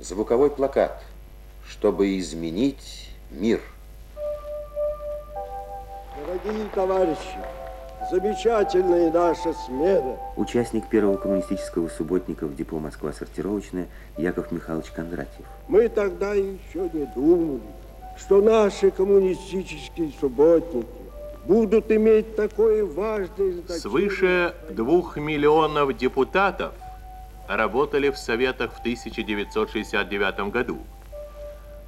Звуковой плакат, чтобы изменить мир. Дорогие товарищи, замечательная наша смена. Участник первого коммунистического субботника в депо Москва сортировочная Яков Михайлович Кондратьев. Мы тогда еще не думали, что наши коммунистические субботники будут иметь такое важное значение. Свыше двух миллионов депутатов работали в Советах в 1969 году.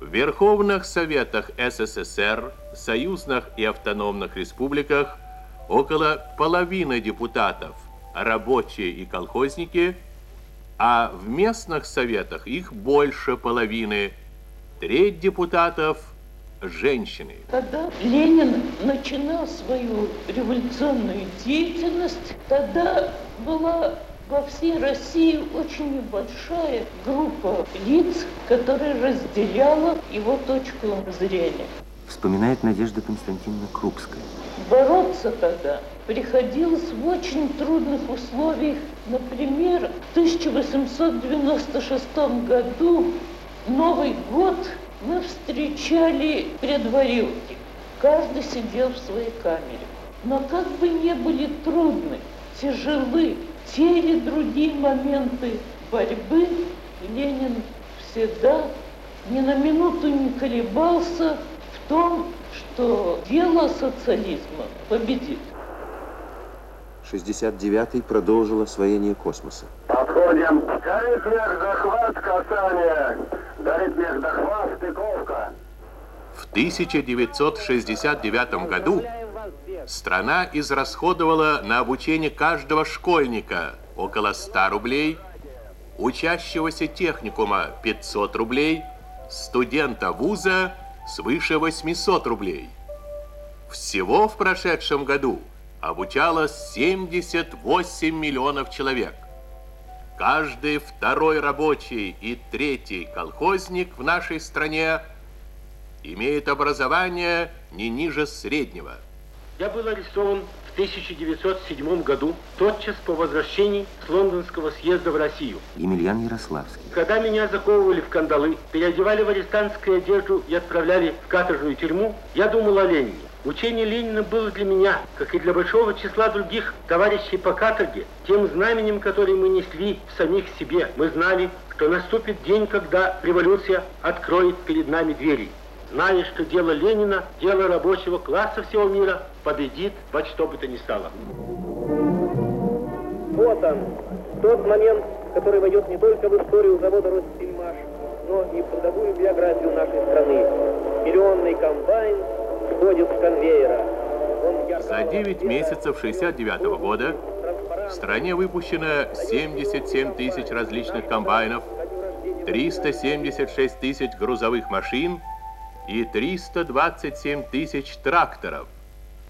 В Верховных Советах СССР, союзных и автономных республиках около половины депутатов рабочие и колхозники, а в местных советах их больше половины, треть депутатов – женщины. Когда Ленин начинал свою революционную деятельность, тогда была во всей России очень небольшая группа лиц, которая разделяла его точку зрения. Вспоминает Надежда Константиновна Крупская. Бороться тогда приходилось в очень трудных условиях. Например, в 1896 году Новый год мы встречали предварилки. Каждый сидел в своей камере. Но как бы не были трудны, тяжелы те или другие моменты борьбы, Ленин всегда ни на минуту не колебался в том, что дело социализма победит. 69-й продолжил освоение космоса. Подходим. Горит вверх захват, касание. Горит захват, стыковка. В 1969 году страна израсходовала на обучение каждого школьника около 100 рублей, учащегося техникума 500 рублей, студента вуза свыше 800 рублей. Всего в прошедшем году обучалось 78 миллионов человек. Каждый второй рабочий и третий колхозник в нашей стране имеет образование не ниже среднего. Я был арестован в 1907 году, тотчас по возвращении с лондонского съезда в Россию. Емельян Ярославский. Когда меня заковывали в кандалы, переодевали в арестантскую одежду и отправляли в каторжную тюрьму, я думал о Ленине. Учение Ленина было для меня, как и для большого числа других товарищей по каторге, тем знаменем, которое мы несли в самих себе. Мы знали, что наступит день, когда революция откроет перед нами двери. Зная, что дело Ленина, дело рабочего класса всего мира победит во что бы то ни стало. Вот он, тот момент, который войдет не только в историю завода «Ростельмаш», но и в трудовую биографию нашей страны. Миллионный комбайн сходит с конвейера. За 9 месяцев 69 -го года в стране выпущено 77 тысяч различных комбайнов, 376 тысяч грузовых машин и 327 тысяч тракторов.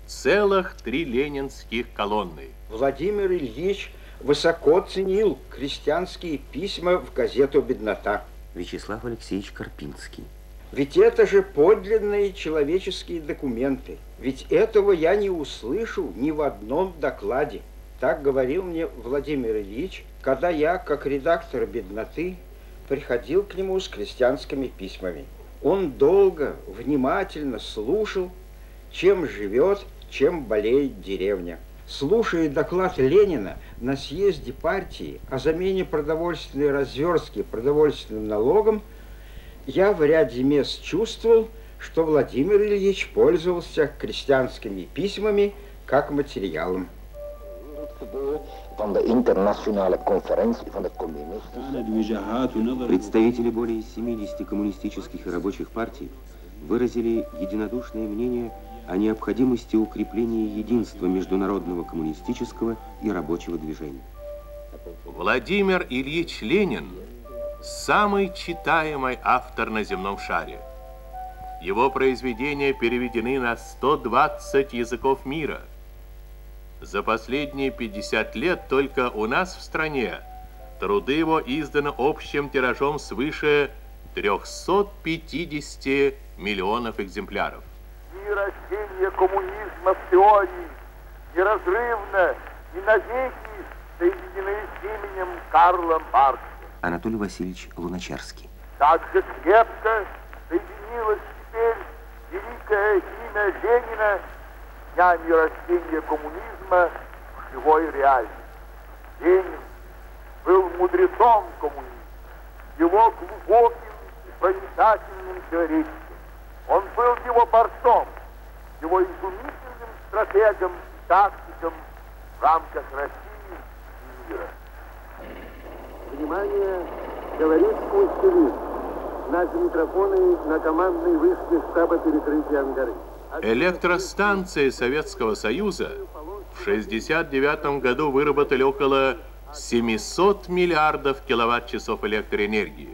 Целых три ленинских колонны. Владимир Ильич высоко ценил крестьянские письма в газету «Беднота». Вячеслав Алексеевич Карпинский. Ведь это же подлинные человеческие документы. Ведь этого я не услышу ни в одном докладе. Так говорил мне Владимир Ильич, когда я, как редактор «Бедноты», приходил к нему с крестьянскими письмами. Он долго, внимательно слушал, чем живет, чем болеет деревня. Слушая доклад Ленина на съезде партии о замене продовольственной разверстки продовольственным налогом, я в ряде мест чувствовал, что Владимир Ильич пользовался крестьянскими письмами как материалом. Представители более 70 коммунистических и рабочих партий выразили единодушное мнение о необходимости укрепления единства международного коммунистического и рабочего движения. Владимир Ильич Ленин – самый читаемый автор на земном шаре. Его произведения переведены на 120 языков мира. За последние 50 лет только у нас в стране труды его изданы общим тиражом свыше 350 миллионов экземпляров. И растение коммунизма в теории неразрывно и навеки соединены с именем Карла Маркса. Анатолий Васильевич Луначарский. также крепко соединилось теперь великое имя Ленина днями рождения коммунизма в живой реальности. Ленин был мудрецом коммунизма, его глубоким и проницательным теоретиком. Он был его борцом, его изумительным стратегом и тактиком в рамках России и мира. Внимание, говорит Пустелин. Наши микрофоны на командной вышке штаба перекрытия Ангары. Электростанции Советского Союза в 1969 году выработали около 700 миллиардов киловатт-часов электроэнергии.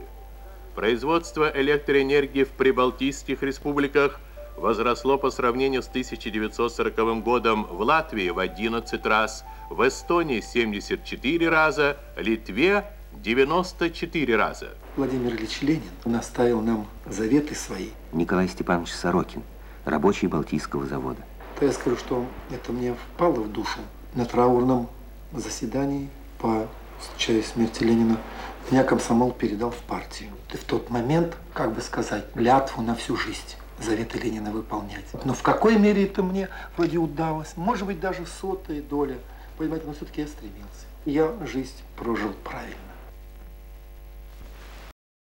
Производство электроэнергии в прибалтийских республиках возросло по сравнению с 1940 годом в Латвии в 11 раз, в Эстонии 74 раза, Литве 94 раза. Владимир Ильич Ленин наставил нам заветы свои. Николай Степанович Сорокин, рабочий Балтийского завода. То я скажу, что это мне впало в душу на траурном заседании по случаю смерти Ленина. Меня комсомол передал в партию. И в тот момент, как бы сказать, клятву на всю жизнь заветы Ленина выполнять. Но в какой мере это мне вроде удалось, может быть, даже сотая доля, понимаете, но все-таки я стремился. Я жизнь прожил правильно.